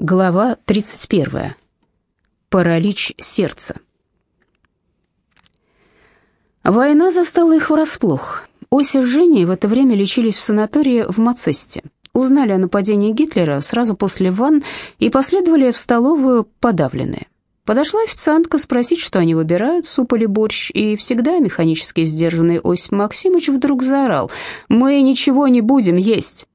Глава 31. Паралич сердца. Война застала их врасплох. Ося с Женей в это время лечились в санатории в Мацесте. Узнали о нападении Гитлера сразу после ванн и последовали в столовую подавленные. Подошла официантка спросить, что они выбирают, суп или борщ, и всегда механически сдержанный Осип Максимович вдруг заорал «Мы ничего не будем есть!»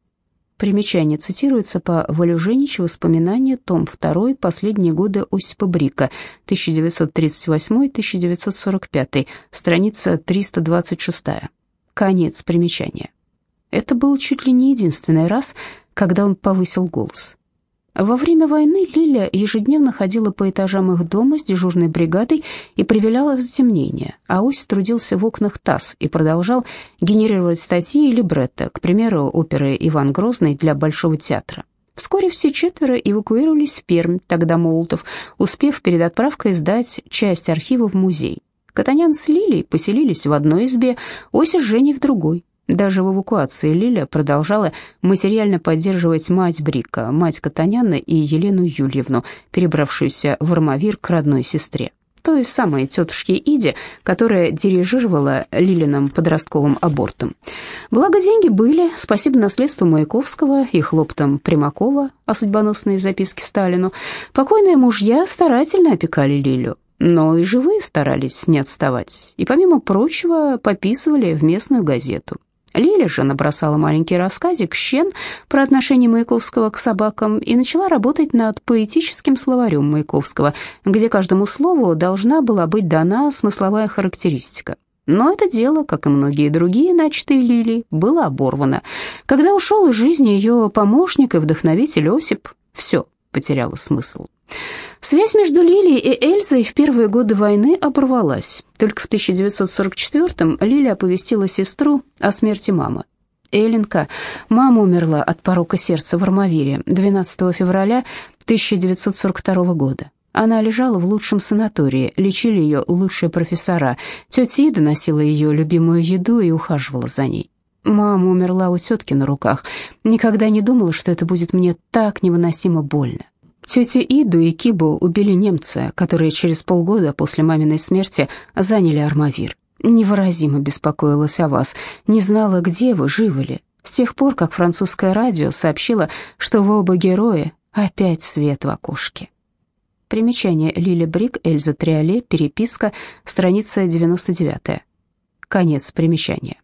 Примечание цитируется по Валюженичу «Воспоминания», том 2, последние годы Осипа Брика, 1938-1945, страница 326. Конец примечания. Это был чуть ли не единственный раз, когда он повысил голос. Во время войны Лиля ежедневно ходила по этажам их дома с дежурной бригадой и проверяла затемнение, а Ось трудился в окнах ТАСС и продолжал генерировать статьи и либретто, к примеру, оперы «Иван Грозный» для Большого театра. Вскоре все четверо эвакуировались в Пермь, тогда Молотов, успев перед отправкой сдать часть архива в музей. Катанян с Лилей поселились в одной избе, Ося с Женей в другой. Даже в эвакуации Лиля продолжала материально поддерживать мать Брика, мать Катаняна и Елену Юльевну, перебравшуюся в Армавир к родной сестре. Той самой тетушке Иде, которая дирижировала Лилиным подростковым абортом. Благо деньги были, спасибо наследству Маяковского и хлоптам Примакова о судьбоносной записке Сталину. Покойные мужья старательно опекали Лилю, но и живые старались не отставать, и, помимо прочего, пописывали в местную газету. Лиля же набросала маленький рассказик «Щен» про отношение Маяковского к собакам и начала работать над поэтическим словарем Маяковского, где каждому слову должна была быть дана смысловая характеристика. Но это дело, как и многие другие начатые Лили, было оборвано. Когда ушел из жизни ее помощник и вдохновитель Осип, все потеряло смысл. Связь между Лилией и Эльзой в первые годы войны оборвалась. Только в 1944-м Лилия оповестила сестру о смерти мамы. Эленка, мама умерла от порока сердца в Армавире 12 февраля 1942 года. Она лежала в лучшем санатории, лечили ее лучшие профессора. Тетя Ида носила ее любимую еду и ухаживала за ней. Мама умерла у тетки на руках. Никогда не думала, что это будет мне так невыносимо больно. Тетю Иду и Кибу убили немцы, которые через полгода после маминой смерти заняли Армавир. Невыразимо беспокоилась о вас, не знала, где вы, живы ли. С тех пор, как французское радио сообщило, что вы оба герои, опять свет в окошке. Примечание Лили Брик, Эльза Триоле, переписка, страница 99. Конец примечания.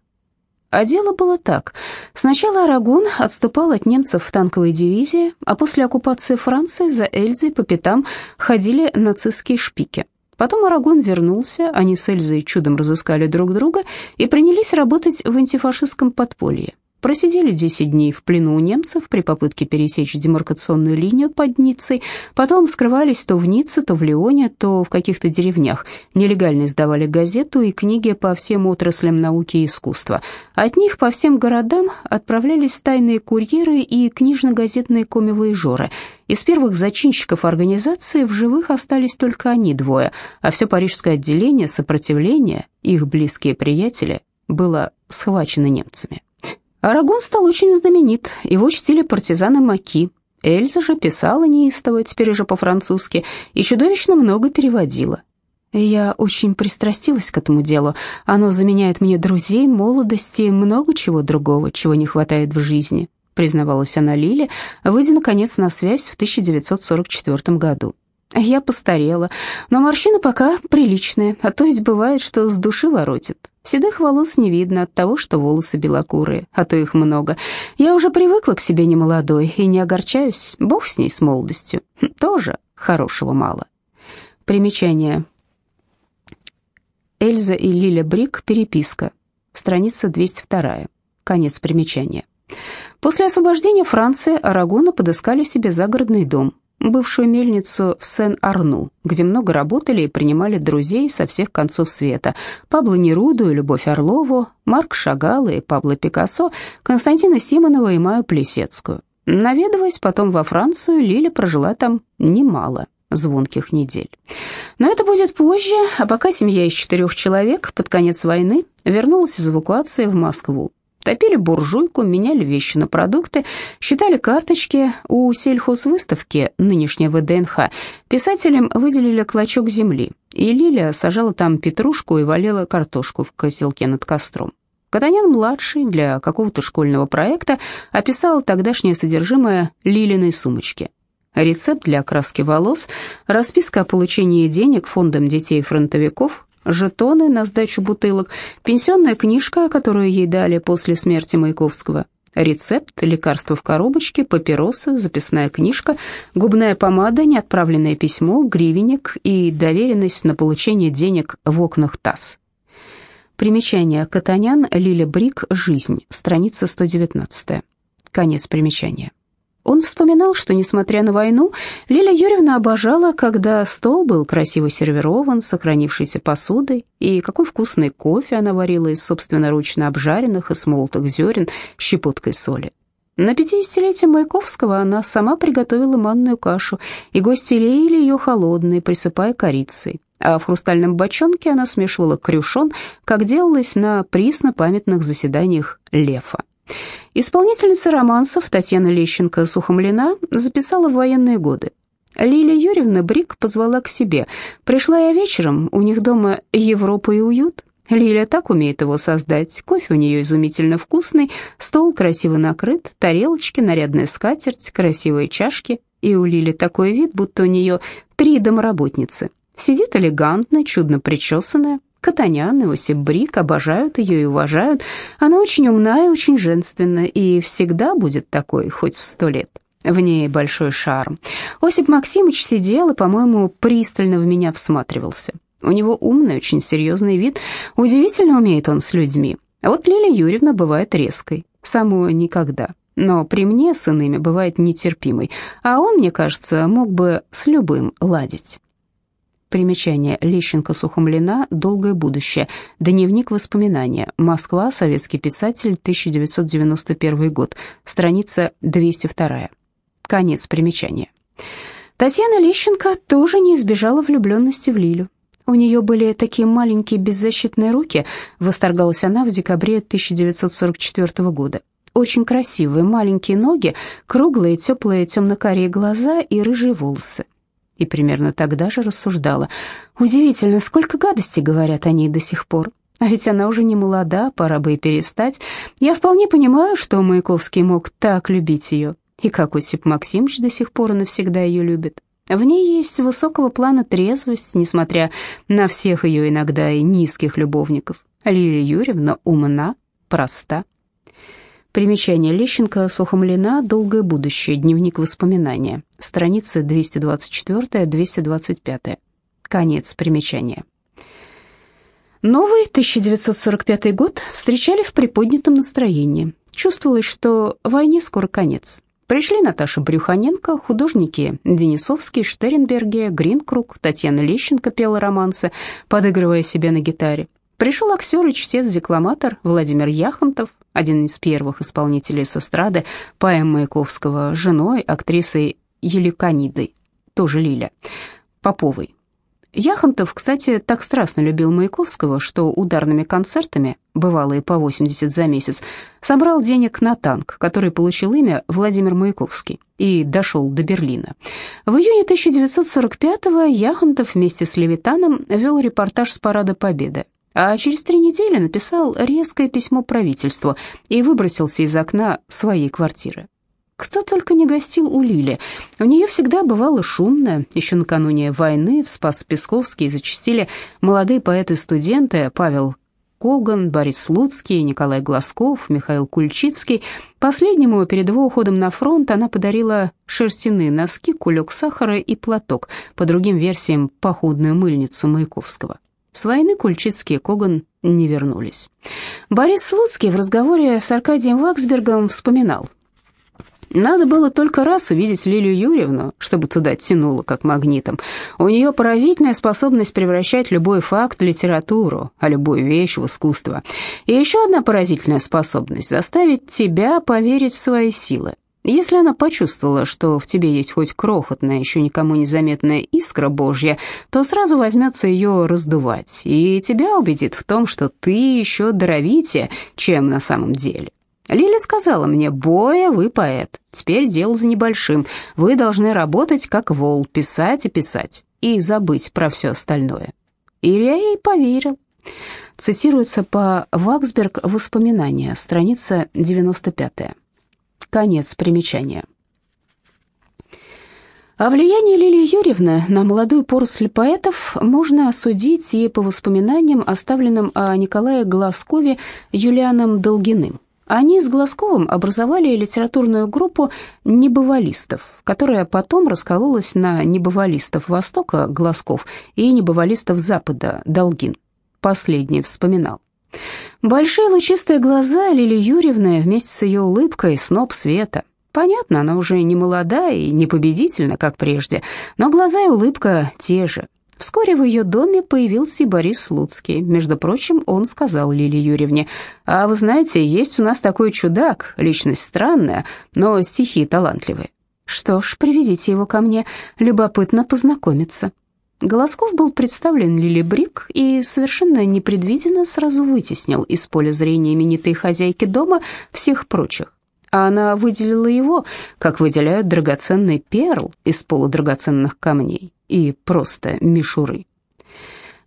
А дело было так. Сначала Арагон отступал от немцев в танковой дивизии, а после оккупации Франции за Эльзой по пятам ходили нацистские шпики. Потом Арагон вернулся, они с Эльзой чудом разыскали друг друга и принялись работать в антифашистском подполье. Просидели 10 дней в плену у немцев при попытке пересечь демаркационную линию под Ниццей, потом скрывались то в Ницце, то в Лионе, то в каких-то деревнях, нелегально издавали газету и книги по всем отраслям науки и искусства. От них по всем городам отправлялись тайные курьеры и книжно-газетные комивоежоры. Из первых зачинщиков организации в живых остались только они двое, а все парижское отделение сопротивления, их близкие приятели, было схвачено немцами. Арагон стал очень знаменит, его чтили партизаны Маки. Эльза же писала неистово, теперь уже по-французски, и чудовищно много переводила. Я очень пристрастилась к этому делу. Оно заменяет мне друзей, молодости, много чего другого, чего не хватает в жизни, признавалась она Лиле, выйдя, наконец, на связь в 1944 году. Я постарела, но морщины пока приличные, а то ведь бывает, что с души воротит. Седых волос не видно от того, что волосы белокурые, а то их много. Я уже привыкла к себе немолодой и не огорчаюсь, бог с ней, с молодостью. Тоже хорошего мало. Примечание. Эльза и Лиля Брик, переписка. Страница 202. Конец примечания. После освобождения Франции Арагона подыскали себе загородный дом бывшую мельницу в Сен-Арну, где много работали и принимали друзей со всех концов света. Пабло Неруду и Любовь Орлову, Марк Шагал и Пабло Пикассо, Константина Симонова и Маю Плесецкую. Наведываясь потом во Францию, Лиля прожила там немало звонких недель. Но это будет позже, а пока семья из четырех человек под конец войны вернулась из эвакуации в Москву. Топили буржуйку, меняли вещи на продукты, считали карточки. У сельхозвыставки, нынешней ВДНХ, писателям выделили клочок земли, и Лиля сажала там петрушку и валила картошку в коселке над костром. Катанян-младший для какого-то школьного проекта описал тогдашнее содержимое Лилиной сумочки. Рецепт для окраски волос, расписка о получении денег фондом детей-фронтовиков, жетоны на сдачу бутылок, пенсионная книжка, которую ей дали после смерти Маяковского, рецепт, лекарства в коробочке, папиросы, записная книжка, губная помада, неотправленное письмо, гривенник и доверенность на получение денег в окнах ТАСС. Примечание. Катанян, Лиля Брик, «Жизнь», страница 119. Конец примечания. Он вспоминал, что, несмотря на войну, Лиля Юрьевна обожала, когда стол был красиво сервирован, сохранившейся посудой, и какой вкусный кофе она варила из собственноручно обжаренных и смолотых зерен щепоткой соли. На пятидесятилетие Маяковского она сама приготовила манную кашу, и гости леяли ее холодной, присыпая корицей. А в хрустальном бочонке она смешивала крюшон, как делалось на присно-памятных заседаниях Лефа. Исполнительница романсов Татьяна Лещенко-Сухомлина записала в военные годы. Лилия Юрьевна Брик позвала к себе. Пришла я вечером, у них дома Европа и уют. Лиля так умеет его создать. Кофе у нее изумительно вкусный, стол красиво накрыт, тарелочки, нарядная скатерть, красивые чашки. И у Лили такой вид, будто у нее три домоработницы. Сидит элегантно, чудно причесанная, Катанян и Осип Брик обожают ее и уважают. Она очень умна и очень женственна, и всегда будет такой, хоть в сто лет. В ней большой шарм. Осип Максимович сидел и, по-моему, пристально в меня всматривался. У него умный, очень серьезный вид, удивительно умеет он с людьми. А вот Лилия Юрьевна бывает резкой, самую никогда. Но при мне с иными бывает нетерпимой, а он, мне кажется, мог бы с любым ладить. Примечание. Лещенко-Сухомлина. Долгое будущее. Дневник воспоминания. Москва. Советский писатель. 1991 год. Страница 202. Конец примечания. Татьяна Лещенко тоже не избежала влюбленности в Лилю. У нее были такие маленькие беззащитные руки, восторгалась она в декабре 1944 года. Очень красивые маленькие ноги, круглые теплые темно-карие глаза и рыжие волосы и примерно тогда же рассуждала. Удивительно, сколько гадостей говорят о ней до сих пор. А ведь она уже не молода, пора бы и перестать. Я вполне понимаю, что Маяковский мог так любить ее, и как Осип Максимович до сих пор и навсегда ее любит. В ней есть высокого плана трезвость, несмотря на всех ее иногда и низких любовников. Лилия Юрьевна умна, проста. Примечание Лещенко, Сухомлина, «Долгое будущее», дневник воспоминания, страницы 224-225. Конец примечания. Новый 1945 год встречали в приподнятом настроении. Чувствовалось, что войне скоро конец. Пришли Наташа Брюханенко, художники Денисовский, Штернберги, Гринкруг, Татьяна Лещенко пела романсы, подыгрывая себе на гитаре. Пришел актер и чтец-декламатор Владимир Яхонтов, один из первых исполнителей с эстрады, поэм Маяковского, женой, актрисой Еликонидой, тоже Лиля, Поповой. Яхонтов, кстати, так страстно любил Маяковского, что ударными концертами, бывалые по 80 за месяц, собрал денег на танк, который получил имя Владимир Маяковский и дошел до Берлина. В июне 1945-го Яхонтов вместе с Левитаном вел репортаж с Парада Победы а через три недели написал резкое письмо правительству и выбросился из окна своей квартиры. Кто только не гостил у Лили. У нее всегда бывало шумно. Еще накануне войны в Спас-Песковский зачастили молодые поэты-студенты Павел Коган, Борис Слуцкий, Николай Глазков, Михаил Кульчицкий. Последнему перед его уходом на фронт она подарила шерстяные носки, кулек сахара и платок, по другим версиям походную мыльницу Маяковского. С войны Кульчицкий и Коган не вернулись. Борис Слуцкий в разговоре с Аркадием Ваксбергом вспоминал. Надо было только раз увидеть Лилию Юрьевну, чтобы туда тянуло, как магнитом. У нее поразительная способность превращать любой факт в литературу, а любую вещь в искусство. И еще одна поразительная способность – заставить тебя поверить в свои силы. Если она почувствовала, что в тебе есть хоть крохотная, еще никому не заметная искра Божья, то сразу возьмется ее раздувать, и тебя убедит в том, что ты еще даровитее, чем на самом деле. Лиля сказала мне, «Боя, вы поэт. Теперь дело за небольшим. Вы должны работать как вол, писать и писать, и забыть про все остальное». И я ей поверил. Цитируется по Ваксберг «Воспоминания», страница 95. Конец примечания. О влиянии Лилии Юрьевны на молодую поросль поэтов можно осудить и по воспоминаниям, оставленным о Николае Глазкове Юлианом Долгиным. Они с Глазковым образовали литературную группу небывалистов, которая потом раскололась на небывалистов Востока Глазков и небывалистов Запада Долгин. Последний вспоминал. Большие лучистые глаза Лили Юрьевны вместе с ее улыбкой сноп света. Понятно, она уже не молода и не победительна, как прежде, но глаза и улыбка те же – Вскоре в ее доме появился и Борис Слуцкий. Между прочим, он сказал Лилии Юрьевне, «А вы знаете, есть у нас такой чудак, личность странная, но стихи талантливые». «Что ж, приведите его ко мне, любопытно познакомиться». Голосков был представлен Лили Брик и совершенно непредвиденно сразу вытеснил из поля зрения именитой хозяйки дома всех прочих. А она выделила его, как выделяют драгоценный перл из полудрагоценных камней и просто мишуры.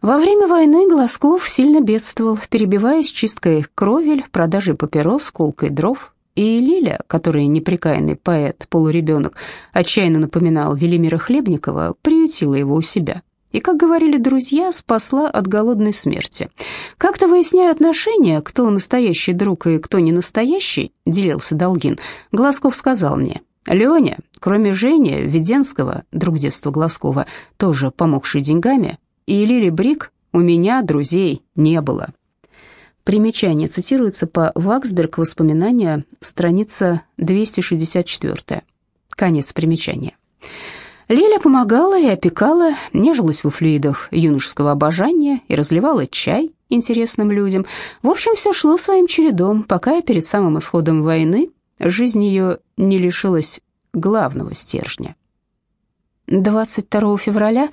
Во время войны Глазков сильно бедствовал, перебиваясь чисткой кровель, продажей папирос, колкой дров. И Лиля, который неприкаянный поэт, полуребенок, отчаянно напоминал Велимира Хлебникова, приютила его у себя. И, как говорили друзья, спасла от голодной смерти. Как-то выясняя отношения, кто настоящий друг и кто не настоящий, делился Долгин, Глазков сказал мне, Леня, кроме Жени, Веденского, друг детства Глазкова, тоже помогший деньгами, и Лили Брик, у меня друзей не было. Примечание цитируется по Ваксберг «Воспоминания», страница 264. Конец примечания. Лиля помогала и опекала, нежилась во флюидах юношеского обожания и разливала чай интересным людям. В общем, все шло своим чередом, пока перед самым исходом войны жизнь ее не лишилась главного стержня. 22 февраля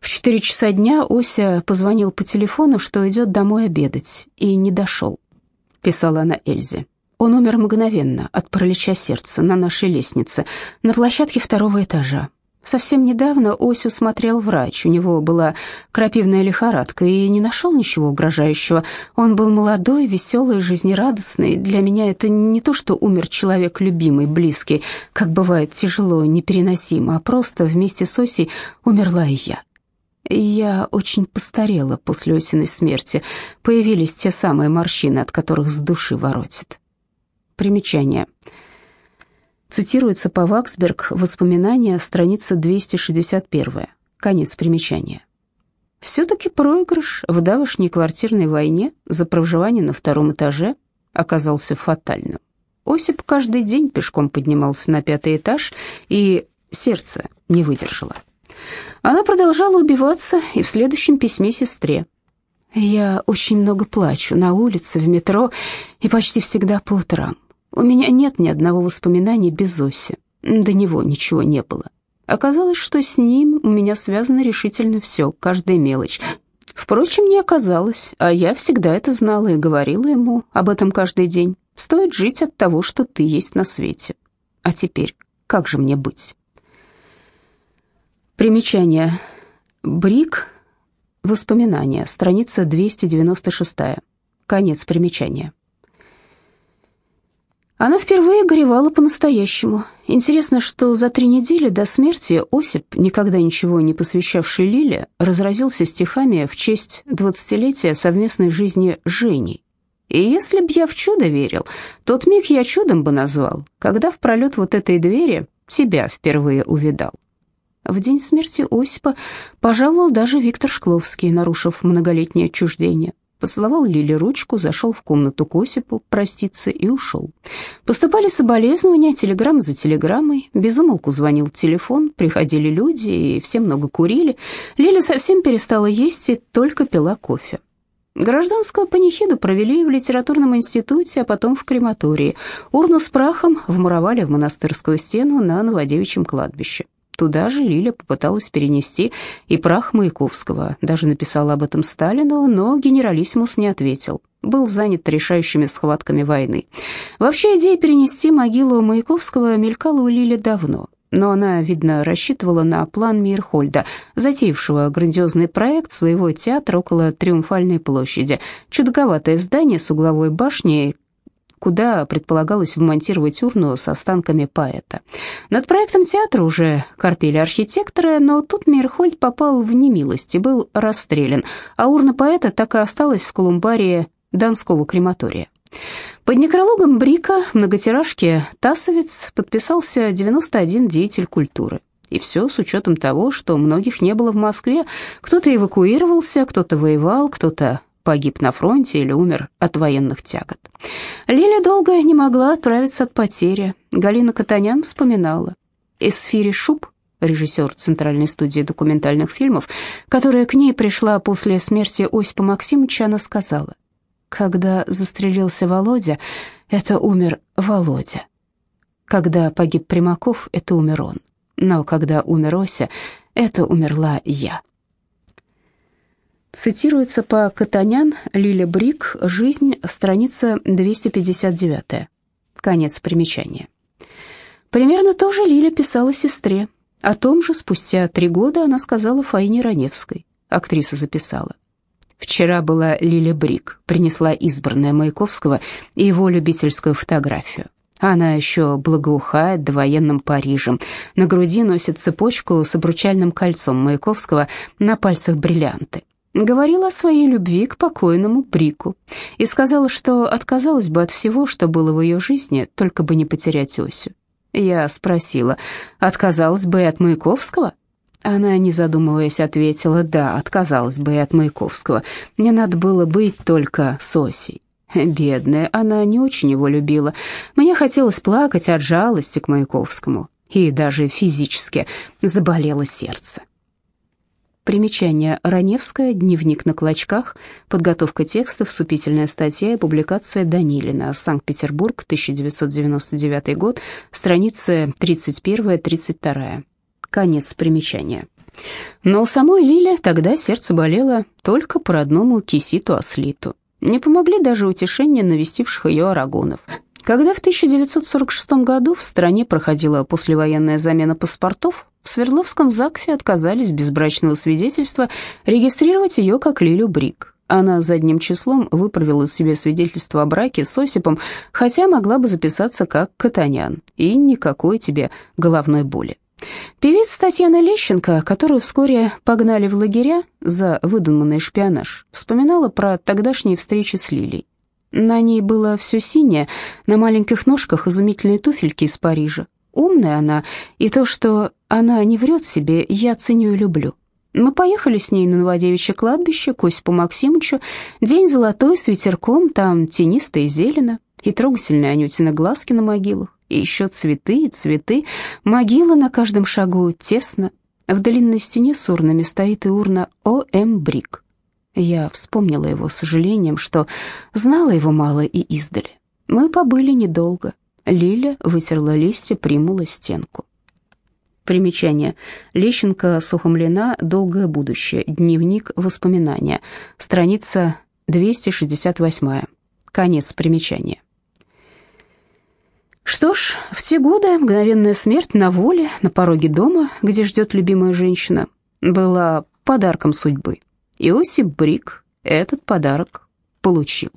в 4 часа дня Ося позвонил по телефону, что идет домой обедать, и не дошел, писала она Эльзе. Он умер мгновенно от паралича сердца на нашей лестнице, на площадке второго этажа. Совсем недавно Осю смотрел врач, у него была крапивная лихорадка, и не нашел ничего угрожающего. Он был молодой, веселый, жизнерадостный. Для меня это не то, что умер человек любимый, близкий, как бывает тяжело, непереносимо, а просто вместе с Осей умерла и я. Я очень постарела после Осиной смерти. Появились те самые морщины, от которых с души воротит. Примечание. Примечание. Цитируется по Ваксберг воспоминания, страница 261. Конец примечания. Все-таки проигрыш в давошней квартирной войне за проживание на втором этаже оказался фатальным. Осип каждый день пешком поднимался на пятый этаж, и сердце не выдержало. Она продолжала убиваться и в следующем письме сестре. «Я очень много плачу на улице, в метро и почти всегда по утрам. У меня нет ни одного воспоминания без Оси. До него ничего не было. Оказалось, что с ним у меня связано решительно все, каждая мелочь. Впрочем, не оказалось, а я всегда это знала и говорила ему об этом каждый день. Стоит жить от того, что ты есть на свете. А теперь как же мне быть? Примечание. Брик. Воспоминания. Страница 296. Конец примечания. Она впервые горевала по-настоящему. Интересно, что за три недели до смерти Осип, никогда ничего не посвящавший Лиле, разразился стихами в честь двадцатилетия совместной жизни с Женей. И если б я в чудо верил, тот миг я чудом бы назвал, когда в пролет вот этой двери тебя впервые увидал. В день смерти Осипа пожаловал даже Виктор Шкловский, нарушив многолетнее отчуждение поцеловал Лили ручку, зашел в комнату к Осипу проститься и ушел. Поступали соболезнования, телеграммы за телеграммой, безумолку звонил телефон, приходили люди и все много курили. Лиля совсем перестала есть и только пила кофе. Гражданскую панихиду провели в литературном институте, а потом в крематории. Урну с прахом вмуровали в монастырскую стену на Новодевичьем кладбище. Туда же Лиля попыталась перенести и прах Маяковского. Даже написала об этом Сталину, но генералиссимус не ответил. Был занят решающими схватками войны. Вообще идея перенести могилу Маяковского мелькала у Лили давно но она, видно, рассчитывала на план Мейерхольда, затеявшего грандиозный проект своего театра около Триумфальной площади, чудаковатое здание с угловой башней, куда предполагалось вмонтировать урну с останками поэта. Над проектом театра уже корпели архитекторы, но тут Мейерхольд попал в немилость и был расстрелян, а урна поэта так и осталась в колумбарии Донского крематория. Под некрологом Брика в многотиражке «Тасовец» подписался 91 деятель культуры. И все с учетом того, что многих не было в Москве. Кто-то эвакуировался, кто-то воевал, кто-то погиб на фронте или умер от военных тягот. Лиля долго не могла отправиться от потери. Галина Катанян вспоминала. Эсфири Шуб, режиссер Центральной студии документальных фильмов, которая к ней пришла после смерти Осипа Максимовича, она сказала, когда застрелился Володя, это умер Володя. Когда погиб Примаков, это умер он. Но когда умер Ося, это умерла я. Цитируется по Катанян Лиля Брик «Жизнь», страница 259. Конец примечания. Примерно то же Лиля писала сестре. О том же спустя три года она сказала Фаине Раневской. Актриса записала. Вчера была Лиля Брик, принесла избранная Маяковского и его любительскую фотографию. Она еще благоухает довоенным Парижем. На груди носит цепочку с обручальным кольцом Маяковского, на пальцах бриллианты. Говорила о своей любви к покойному Брику и сказала, что отказалась бы от всего, что было в ее жизни, только бы не потерять Осю. Я спросила, отказалась бы и от Маяковского? Она, не задумываясь, ответила, да, отказалась бы и от Маяковского. Мне надо было быть только с Осей. Бедная, она не очень его любила. Мне хотелось плакать от жалости к Маяковскому, и даже физически заболело сердце. Примечание. Раневская. Дневник на клочках. Подготовка текстов. Вступительная статья и публикация Данилина. Санкт-Петербург, 1999 год. Страницы 31-32. Конец примечания. Но у самой Лили тогда сердце болело только по родному киситу Аслиту. Не помогли даже утешения навестивших ее арагонов. Когда в 1946 году в стране проходила послевоенная замена паспортов, в Свердловском ЗАГСе отказались без брачного свидетельства регистрировать ее как Лилю Брик. Она задним числом выправила себе свидетельство о браке с Осипом, хотя могла бы записаться как Катанян, и никакой тебе головной боли. Певица Татьяна Лещенко, которую вскоре погнали в лагеря за выдуманный шпионаж, вспоминала про тогдашние встречи с Лилей. На ней было все синее, на маленьких ножках изумительные туфельки из Парижа. Умная она, и то, что она не врет себе, я ценю и люблю. Мы поехали с ней на Новодевичье кладбище к Осипу Максимовичу. День золотой, с ветерком, там тенисто и зелено, и трогательные Анютины глазки на могилах и еще цветы и цветы, могила на каждом шагу тесно. В длинной стене с урнами стоит и урна О.М. Брик. Я вспомнила его с сожалением, что знала его мало и издали. Мы побыли недолго. Лиля вытерла листья, примула стенку. Примечание. Лещенко Сухомлина «Долгое будущее. Дневник воспоминания». Страница 268. Конец примечания. Что ж, в те годы мгновенная смерть на воле, на пороге дома, где ждет любимая женщина, была подарком судьбы. Иосип Брик этот подарок получил.